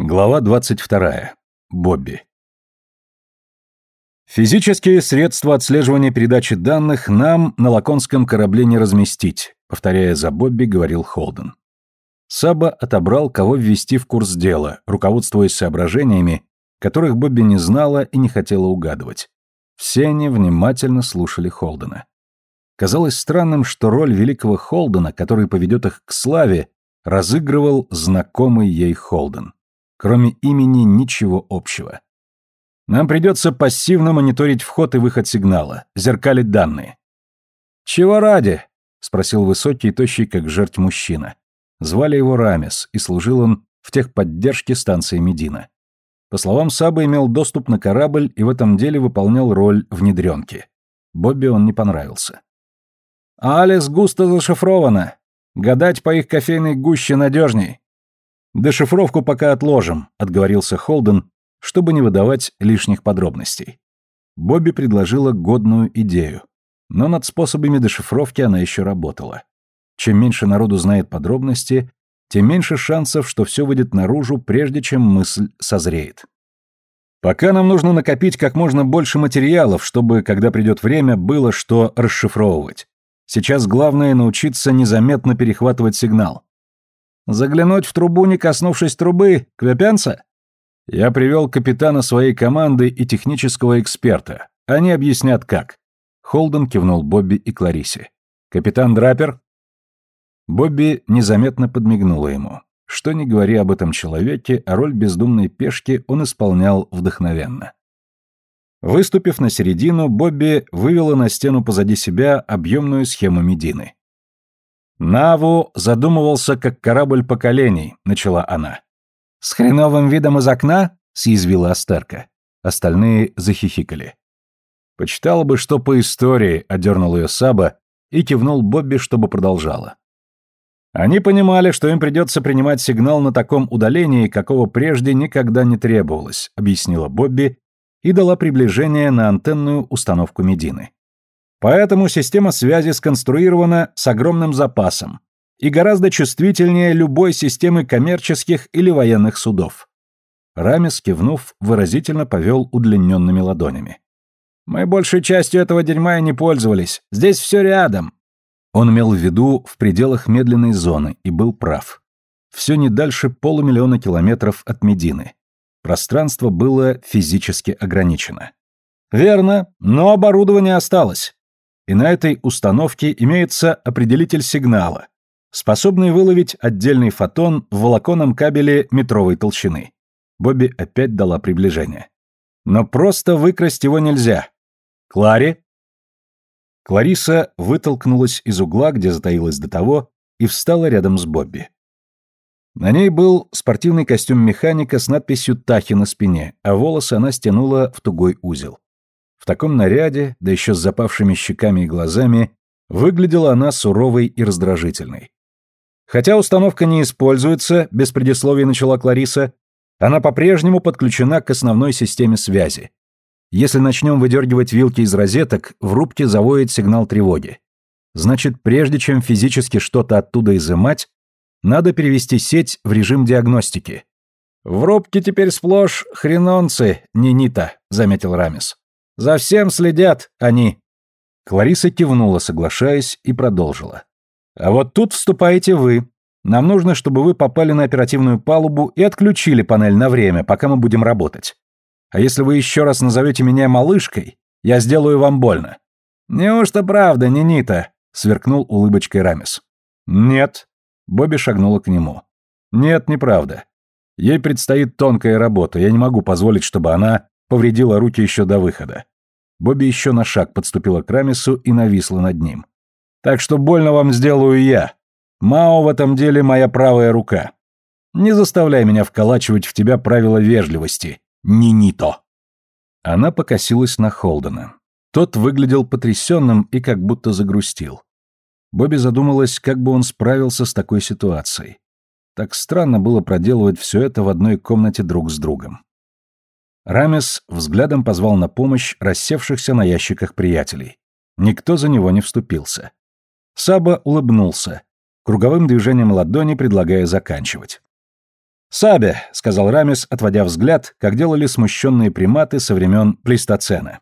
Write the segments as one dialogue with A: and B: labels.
A: Глава 22. Бобби. Физические средства отслеживания передачи данных нам на лаконском корабле не разместить, повторяя за Бобби, говорил Холден. Саба отобрал, кого ввести в курс дела, руководствуясь соображениями, которых Бобби не знала и не хотела угадывать. Все они внимательно слушали Холдена. Казалось странным, что роль великого Холдена, который поведет их к славе, разыгрывал знакомый ей Холден. Кроме имени ничего общего. Нам придется пассивно мониторить вход и выход сигнала, зеркалить данные. «Чего ради?» — спросил высокий и тощий, как жерть мужчина. Звали его Рамес, и служил он в техподдержке станции Медина. По словам Саба, имел доступ на корабль и в этом деле выполнял роль внедренки. Бобби он не понравился. «Алис густо зашифровано. Гадать по их кофейной гуще надежней. «Дешифровку пока отложим», — отговорился Холден, чтобы не выдавать лишних подробностей. Бобби предложила годную идею, но над способами дешифровки она еще работала. Чем меньше народу знает подробности, тем меньше шансов, что все выйдет наружу, прежде чем мысль созреет. Пока нам нужно накопить как можно больше материалов, чтобы, когда придет время, было что расшифровывать. Сейчас главное научиться незаметно перехватывать сигнал. Заглянуть в трубу, не коснувшись трубы, квепянца? Я привел капитана своей команды и технического эксперта. Они объяснят как. Холден кивнул Бобби и Кларисе. Капитан Драпер? Бобби незаметно подмигнула ему. Что ни говори об этом человеке, а роль бездумной пешки он исполнял вдохновенно. Выступив на середину, Бобби вывела на стену позади себя объемную схему Медины. «Наву задумывался как корабль поколений», — начала она. «С хреновым видом из окна?» — съязвила Астерка. Остальные захихикали. «Почитала бы, что по истории», — одернул ее Саба и кивнул Бобби, чтобы продолжала. Они понимали, что им придется принимать сигнал на таком удалении, какого прежде никогда не требовалось, объяснила Бобби и дала приближение на антенную установку Медины. Поэтому система связи сконструирована с огромным запасом и гораздо чувствительнее любой системы коммерческих или военных судов. Рамес, кивнув, выразительно повел удлиненными ладонями. «Мы большей частью этого дерьма и не пользовались. Здесь все рядом». Он имел в виду в пределах медленной зоны и был прав. Все не дальше полумиллиона километров от Медины. Пространство было физически ограничено. «Верно, но оборудование осталось и на этой установке имеется определитель сигнала, способный выловить отдельный фотон в волоконном кабеле метровой толщины. Бобби опять дала приближение. Но просто выкрасть его нельзя. Клари? Клариса вытолкнулась из угла, где затаилась до того, и встала рядом с Бобби. На ней был спортивный костюм механика с надписью «Тахи» на спине, а волосы она стянула в тугой узел. В таком наряде, да еще с запавшими щеками и глазами, выглядела она суровой и раздражительной. Хотя установка не используется, без предисловий начала Клариса, она по-прежнему подключена к основной системе связи. Если начнем выдергивать вилки из розеток, в рубке завоет сигнал тревоги. Значит, прежде чем физически что-то оттуда изымать, надо перевести сеть в режим диагностики. «В рубке теперь сплошь хренонцы, не нита», — заметил Рамис. За всем следят они. Клариса кивнула, соглашаясь, и продолжила. А вот тут вступаете вы. Нам нужно, чтобы вы попали на оперативную палубу и отключили панель на время, пока мы будем работать. А если вы еще раз назовете меня малышкой, я сделаю вам больно. Неужто правда, Нинита? сверкнул улыбочкой Рамис. Нет. Бобби шагнула к нему. Нет, неправда. Ей предстоит тонкая работа, я не могу позволить, чтобы она повредила руки еще до выхода. Бобби еще на шаг подступила к Рамису и нависла над ним. «Так что больно вам сделаю я. Мао в этом деле моя правая рука. Не заставляй меня вколачивать в тебя правила вежливости. Ни-ни-то». Она покосилась на Холдена. Тот выглядел потрясенным и как будто загрустил. Бобби задумалась, как бы он справился с такой ситуацией. Так странно было проделывать все это в одной комнате друг с другом. Рамес взглядом позвал на помощь рассевшихся на ящиках приятелей. Никто за него не вступился. Саба улыбнулся, круговым движением ладони предлагая заканчивать. «Сабе», — сказал Рамис, отводя взгляд, как делали смущенные приматы со времен Плейстоцена.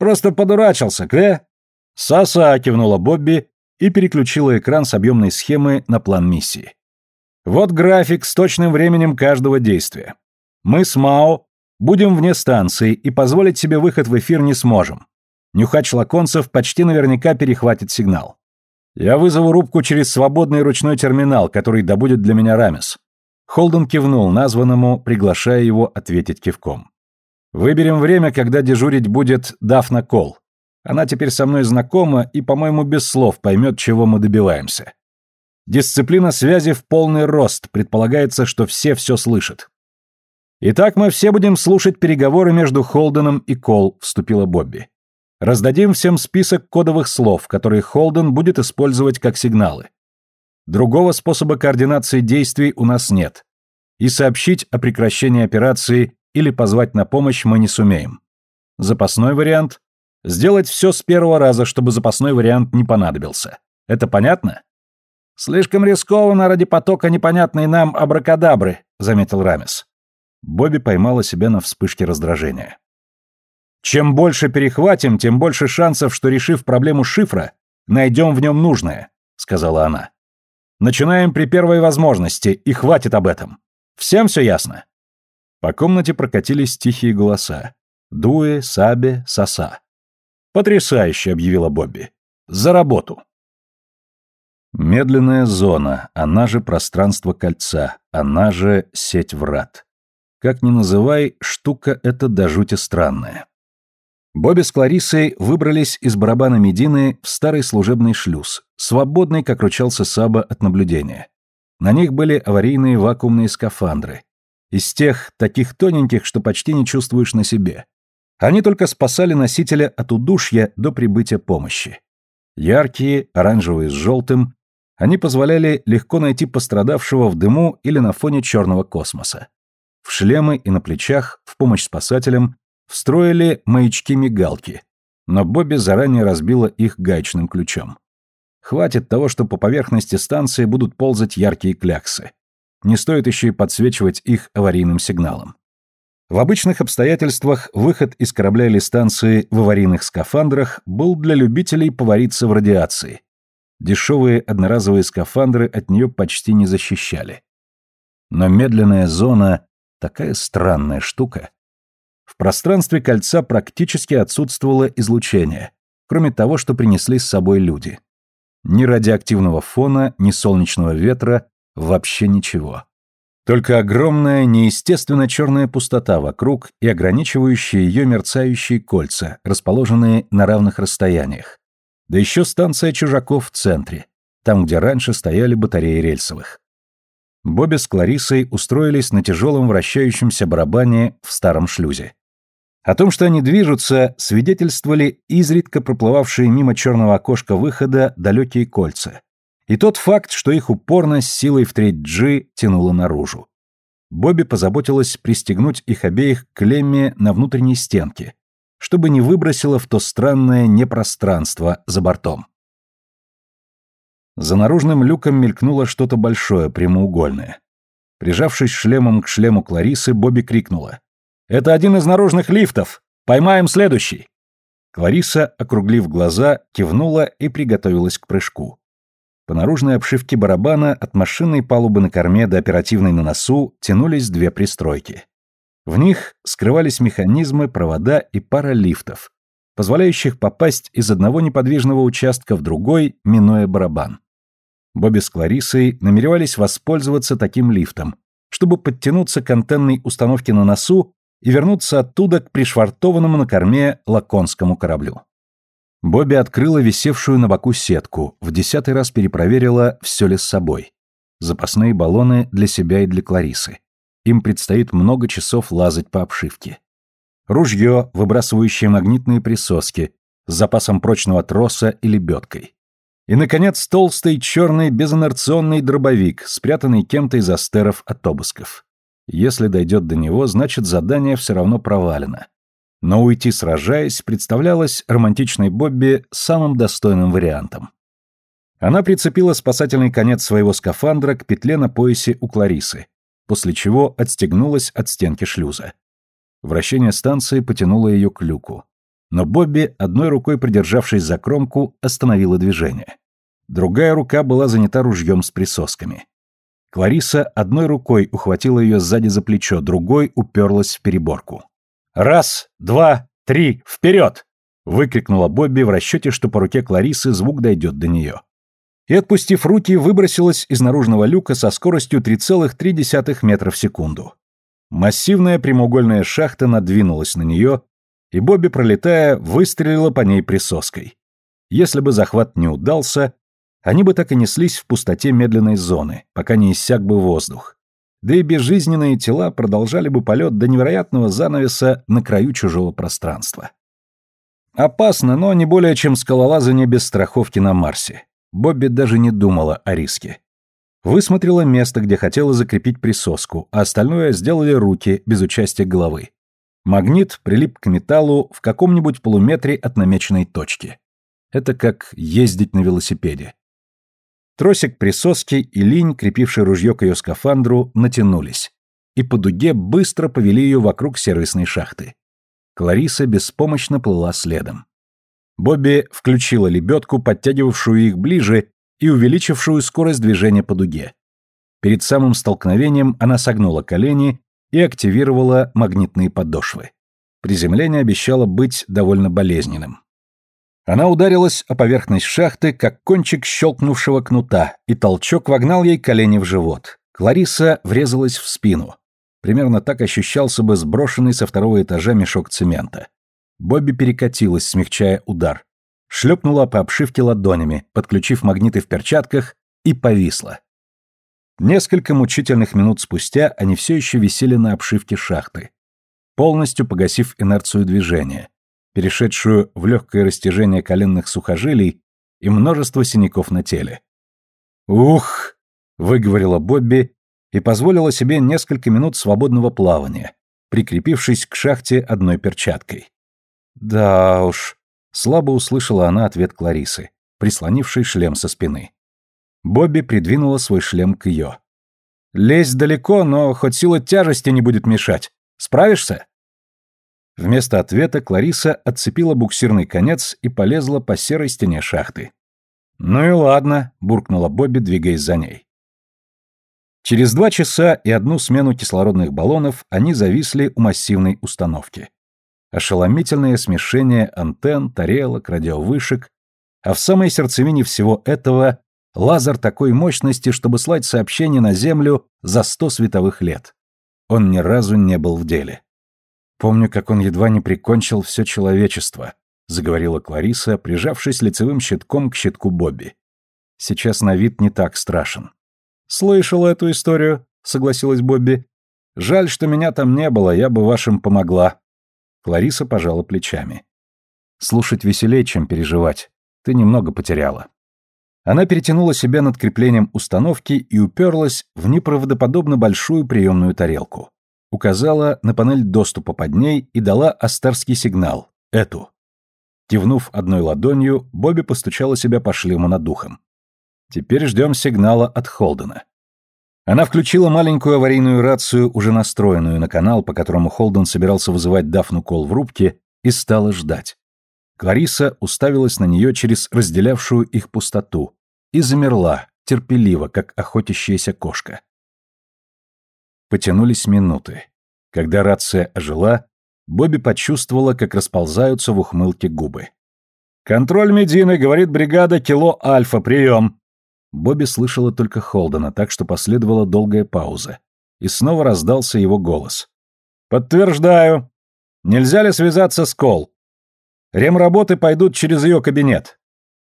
A: «Просто подурачился, кре?» «Саса», — кивнула Бобби и переключила экран с объемной схемы на план миссии. «Вот график с точным временем каждого действия. Мы с Мао будем вне станции и позволить себе выход в эфир не сможем. Нюхач Лаконцев почти наверняка перехватит сигнал. Я вызову рубку через свободный ручной терминал, который добудет для меня Рамис. Холден кивнул названному, приглашая его ответить кивком. Выберем время, когда дежурить будет Дафна Кол. Она теперь со мной знакома и, по-моему, без слов поймет, чего мы добиваемся. Дисциплина связи в полный рост, предполагается, что все все слышат. Итак, мы все будем слушать переговоры между Холденом и Кол, вступила Бобби. Раздадим всем список кодовых слов, которые Холден будет использовать как сигналы. Другого способа координации действий у нас нет. И сообщить о прекращении операции или позвать на помощь мы не сумеем. Запасной вариант – сделать все с первого раза, чтобы запасной вариант не понадобился. Это понятно? Слишком рискованно ради потока непонятной нам абракадабры, заметил Рамис. Бобби поймала себя на вспышке раздражения. Чем больше перехватим, тем больше шансов, что, решив проблему шифра, найдем в нем нужное», — сказала она. «Начинаем при первой возможности, и хватит об этом. Всем все ясно?» По комнате прокатились тихие голоса. Дуэ, Сабе, Саса. «Потрясающе», — объявила Бобби. «За работу!» Медленная зона, она же пространство кольца, она же сеть врат. Как ни называй, штука эта до жути странная. Бобби с Клариссой выбрались из барабана Медины в старый служебный шлюз, свободный, как ручался Саба от наблюдения. На них были аварийные вакуумные скафандры. Из тех, таких тоненьких, что почти не чувствуешь на себе. Они только спасали носителя от удушья до прибытия помощи. Яркие, оранжевые с желтым, они позволяли легко найти пострадавшего в дыму или на фоне черного космоса. В шлемы и на плечах, в помощь спасателям, Встроили маячки-мигалки, но Бобби заранее разбила их гаечным ключом. Хватит того, что по поверхности станции будут ползать яркие кляксы. Не стоит еще и подсвечивать их аварийным сигналом. В обычных обстоятельствах выход из корабля или станции в аварийных скафандрах был для любителей повариться в радиации. Дешевые одноразовые скафандры от нее почти не защищали. Но медленная зона — такая странная штука. В пространстве кольца практически отсутствовало излучение, кроме того, что принесли с собой люди. Ни радиоактивного фона, ни солнечного ветра, вообще ничего. Только огромная, неестественно черная пустота вокруг и ограничивающие ее мерцающие кольца, расположенные на равных расстояниях. Да еще станция чужаков в центре, там, где раньше стояли батареи рельсовых. Бобби с Кларисой устроились на тяжелом вращающемся барабане в старом шлюзе. О том, что они движутся, свидетельствовали изредка проплывавшие мимо черного окошка выхода далекие кольца. И тот факт, что их упорно с силой в треть G тянуло наружу. Бобби позаботилась пристегнуть их обеих к лемме на внутренней стенке, чтобы не выбросило в то странное непространство за бортом. За наружным люком мелькнуло что-то большое, прямоугольное. Прижавшись шлемом к шлему Кларисы, Бобби крикнула. Это один из наружных лифтов. Поймаем следующий. Клариса, округлив глаза, кивнула и приготовилась к прыжку. По наружной обшивке барабана от машинной палубы на корме до оперативной на носу тянулись две пристройки. В них скрывались механизмы, провода и пара лифтов, позволяющих попасть из одного неподвижного участка в другой, минуя барабан. Бобби с Кларисой намеревались воспользоваться таким лифтом, чтобы подтянуться к антенной установке на носу и вернуться оттуда к пришвартованному на корме лаконскому кораблю. Бобби открыла висевшую на боку сетку, в десятый раз перепроверила, все ли с собой. Запасные баллоны для себя и для Кларисы. Им предстоит много часов лазать по обшивке. Ружье, выбрасывающее магнитные присоски, с запасом прочного троса и лебедкой. И, наконец, толстый черный безинерционный дробовик, спрятанный кем-то из астеров от обысков. Если дойдет до него, значит задание все равно провалено. Но уйти сражаясь представлялось романтичной Бобби самым достойным вариантом. Она прицепила спасательный конец своего скафандра к петле на поясе у Кларисы после чего отстегнулась от стенки шлюза. Вращение станции потянуло ее к люку. Но Бобби, одной рукой придержавшись за кромку, остановила движение. Другая рука была занята ружьем с присосками. Клариса одной рукой ухватила ее сзади за плечо, другой уперлась в переборку. «Раз, два, три, вперед!» — выкрикнула Бобби в расчете, что по руке Кларисы звук дойдет до нее. И, отпустив руки, выбросилась из наружного люка со скоростью 3,3 метра в секунду. Массивная прямоугольная шахта надвинулась на нее, и Бобби, пролетая, выстрелила по ней присоской. Если бы захват не удался, они бы так и неслись в пустоте медленной зоны, пока не иссяк бы воздух. Да и безжизненные тела продолжали бы полет до невероятного занавеса на краю чужого пространства. Опасно, но не более чем скалолазание без страховки на Марсе. Бобби даже не думала о риске. Высмотрела место, где хотела закрепить присоску, а остальное сделали руки, без участия головы. Магнит прилип к металлу в каком-нибудь полуметре от намеченной точки. Это как ездить на велосипеде. Тросик присоски и линь, крепивший ружье к ее скафандру, натянулись, и по дуге быстро повели ее вокруг сервисной шахты. Клариса беспомощно плыла следом. Бобби включила лебедку, подтягивавшую их ближе и увеличившую скорость движения по дуге. Перед самым столкновением она согнула колени и активировала магнитные подошвы. Приземление обещало быть довольно болезненным. Она ударилась о поверхность шахты, как кончик щелкнувшего кнута, и толчок вогнал ей колени в живот. Клариса врезалась в спину. Примерно так ощущался бы сброшенный со второго этажа мешок цемента. Бобби перекатилась, смягчая удар. Шлепнула по обшивке ладонями, подключив магниты в перчатках, и повисла. Несколько мучительных минут спустя они все еще висели на обшивке шахты, полностью погасив инерцию движения перешедшую в легкое растяжение коленных сухожилий и множество синяков на теле. «Ух!» — выговорила Бобби и позволила себе несколько минут свободного плавания, прикрепившись к шахте одной перчаткой. «Да уж», — слабо услышала она ответ Кларисы, прислонивший шлем со спины. Бобби придвинула свой шлем к ее. «Лезь далеко, но хоть сила тяжести не будет мешать. Справишься?» Вместо ответа Клариса отцепила буксирный конец и полезла по серой стене шахты. «Ну и ладно», — буркнула Бобби, двигаясь за ней. Через два часа и одну смену кислородных баллонов они зависли у массивной установки. Ошеломительное смешение антенн, тарелок, радиовышек, а в самой сердцевине всего этого лазер такой мощности, чтобы слать сообщение на Землю за сто световых лет. Он ни разу не был в деле. Помню, как он едва не прикончил все человечество, заговорила Клариса, прижавшись лицевым щитком к щитку Бобби. Сейчас на вид не так страшен. Слышала эту историю, согласилась Бобби. Жаль, что меня там не было, я бы вашим помогла. Клариса пожала плечами. Слушать веселее, чем переживать. Ты немного потеряла. Она перетянула себя над креплением установки и уперлась в неправдоподобно большую приемную тарелку указала на панель доступа под ней и дала астарский сигнал — эту. Кивнув одной ладонью, Бобби постучала себя по шлему над духом. Теперь ждем сигнала от Холдена. Она включила маленькую аварийную рацию, уже настроенную на канал, по которому Холден собирался вызывать Дафну Кол в рубке, и стала ждать. Клариса уставилась на нее через разделявшую их пустоту и замерла, терпеливо, как охотящаяся кошка. Потянулись минуты. Когда рация ожила, Бобби почувствовала, как расползаются в ухмылке губы. «Контроль Медины, говорит бригада, кило Альфа, прием!» Бобби слышала только Холдена, так что последовала долгая пауза. И снова раздался его голос. «Подтверждаю. Нельзя ли связаться с Кол? Ремработы пойдут через ее кабинет».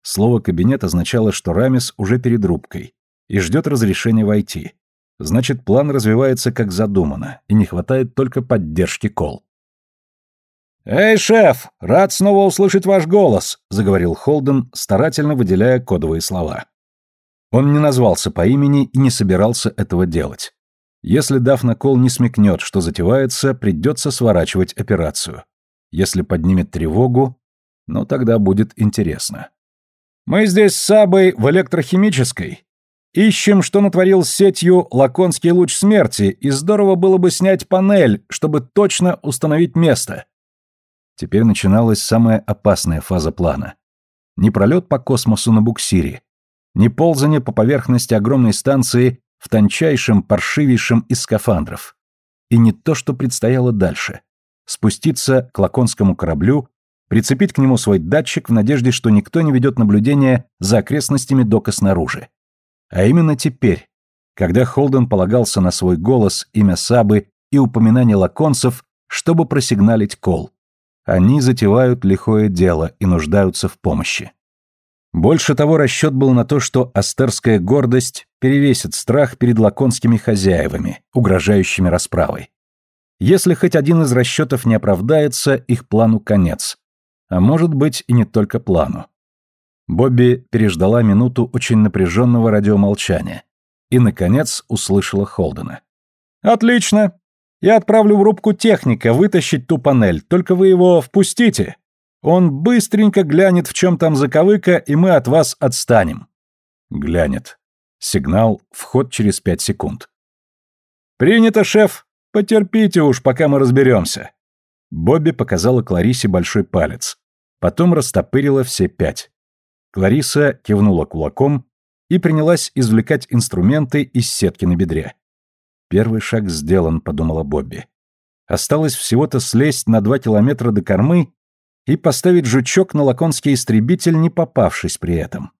A: Слово «кабинет» означало, что Рамис уже перед рубкой и ждет разрешения войти. Значит, план развивается как задумано, и не хватает только поддержки Кол. «Эй, шеф, рад снова услышать ваш голос», — заговорил Холден, старательно выделяя кодовые слова. Он не назвался по имени и не собирался этого делать. Если Дафна Кол не смекнет, что затевается, придется сворачивать операцию. Если поднимет тревогу, ну тогда будет интересно. «Мы здесь с Сабой в электрохимической. Ищем, что натворил сетью лаконский луч смерти, и здорово было бы снять панель, чтобы точно установить место. Теперь начиналась самая опасная фаза плана. Не пролет по космосу на буксире, не ползание по поверхности огромной станции в тончайшем, паршивейшем из скафандров. И не то, что предстояло дальше. Спуститься к лаконскому кораблю, прицепить к нему свой датчик в надежде, что никто не ведет наблюдение за окрестностями дока снаружи. А именно теперь, когда Холден полагался на свой голос, имя Сабы и упоминание лаконцев, чтобы просигналить кол. Они затевают лихое дело и нуждаются в помощи. Больше того, расчет был на то, что астерская гордость перевесит страх перед лаконскими хозяевами, угрожающими расправой. Если хоть один из расчетов не оправдается, их плану конец. А может быть и не только плану. Бобби переждала минуту очень напряженного радиомолчания и, наконец, услышала Холдена. «Отлично! Я отправлю в рубку техника вытащить ту панель, только вы его впустите. Он быстренько глянет, в чем там заковыка, и мы от вас отстанем». Глянет. Сигнал «Вход через пять секунд». «Принято, шеф. Потерпите уж, пока мы разберемся». Бобби показала Кларисе большой палец. Потом растопырила все пять. Клариса кивнула кулаком и принялась извлекать инструменты из сетки на бедре. Первый шаг сделан, подумала Бобби. Осталось всего-то слезть на два километра до кормы и поставить жучок на лаконский истребитель, не попавшись при этом.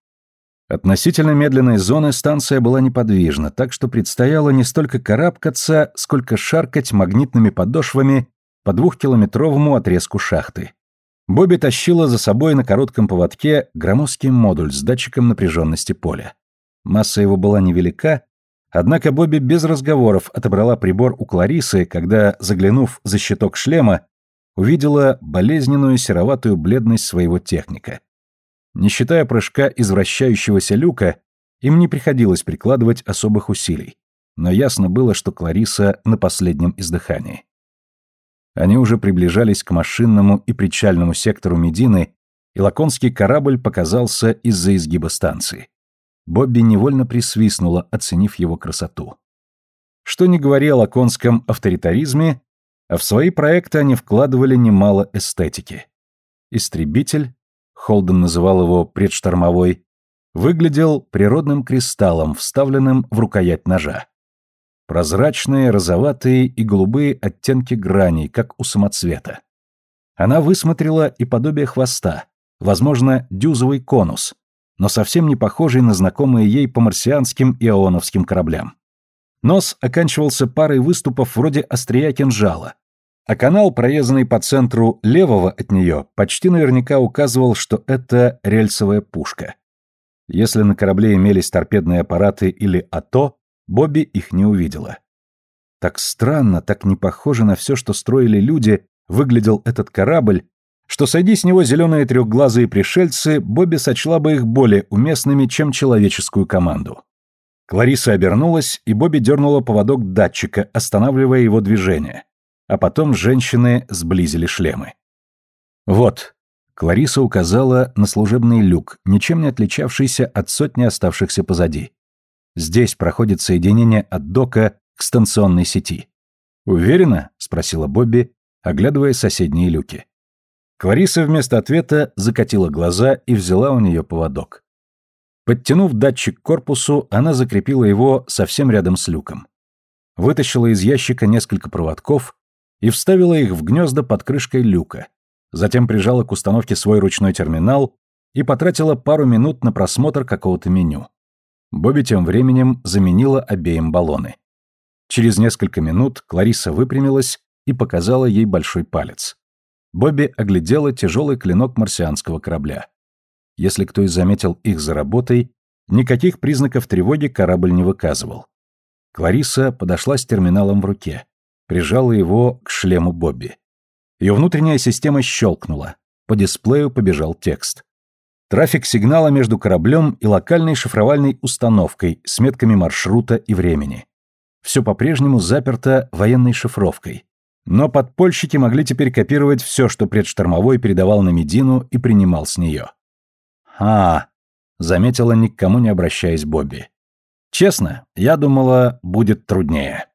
A: Относительно медленной зоны станция была неподвижна, так что предстояло не столько карабкаться, сколько шаркать магнитными подошвами по двухкилометровому отрезку шахты. Бобби тащила за собой на коротком поводке громоздкий модуль с датчиком напряженности поля. Масса его была невелика, Однако Бобби без разговоров отобрала прибор у Кларисы, когда, заглянув за щиток шлема, увидела болезненную сероватую бледность своего техника. Не считая прыжка из вращающегося люка, им не приходилось прикладывать особых усилий, но ясно было, что Клариса на последнем издыхании. Они уже приближались к машинному и причальному сектору Медины, и лаконский корабль показался из-за изгиба станции. Бобби невольно присвистнула, оценив его красоту. Что ни говори о лаконском авторитаризме, а в свои проекты они вкладывали немало эстетики. Истребитель, Холден называл его предштормовой, выглядел природным кристаллом, вставленным в рукоять ножа. Прозрачные, розоватые и голубые оттенки граней, как у самоцвета. Она высмотрела и подобие хвоста, возможно, дюзовый конус, но совсем не похожий на знакомые ей по марсианским и ионовским кораблям. Нос оканчивался парой выступов вроде острия кинжала, а канал, прорезанный по центру левого от нее, почти наверняка указывал, что это рельсовая пушка. Если на корабле имелись торпедные аппараты или АТО, Бобби их не увидела. Так странно, так не похоже на все, что строили люди, выглядел этот корабль, что сойди с него зеленые трехглазые пришельцы, Бобби сочла бы их более уместными, чем человеческую команду. Клариса обернулась, и Бобби дернула поводок датчика, останавливая его движение. А потом женщины сблизили шлемы. «Вот», — Клариса указала на служебный люк, ничем не отличавшийся от сотни оставшихся позади. «Здесь проходит соединение от дока к станционной сети». «Уверена?» — спросила Бобби, оглядывая соседние люки. Клариса вместо ответа закатила глаза и взяла у нее поводок. Подтянув датчик к корпусу, она закрепила его совсем рядом с люком. Вытащила из ящика несколько проводков и вставила их в гнезда под крышкой люка. Затем прижала к установке свой ручной терминал и потратила пару минут на просмотр какого-то меню. Бобби тем временем заменила обеим баллоны. Через несколько минут Клариса выпрямилась и показала ей большой палец. Бобби оглядела тяжелый клинок марсианского корабля. Если кто и заметил их за работой, никаких признаков тревоги корабль не выказывал. Клариса подошла с терминалом в руке, прижала его к шлему Бобби. Ее внутренняя система щелкнула. По дисплею побежал текст. Трафик сигнала между кораблем и локальной шифровальной установкой с метками маршрута и времени. Все по-прежнему заперто военной шифровкой. Но подпольщики могли теперь копировать все, что предштормовой передавал на Медину и принимал с нее. «А, — заметила, никому не обращаясь Бобби. Честно, я думала, будет труднее.